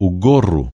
o gorro.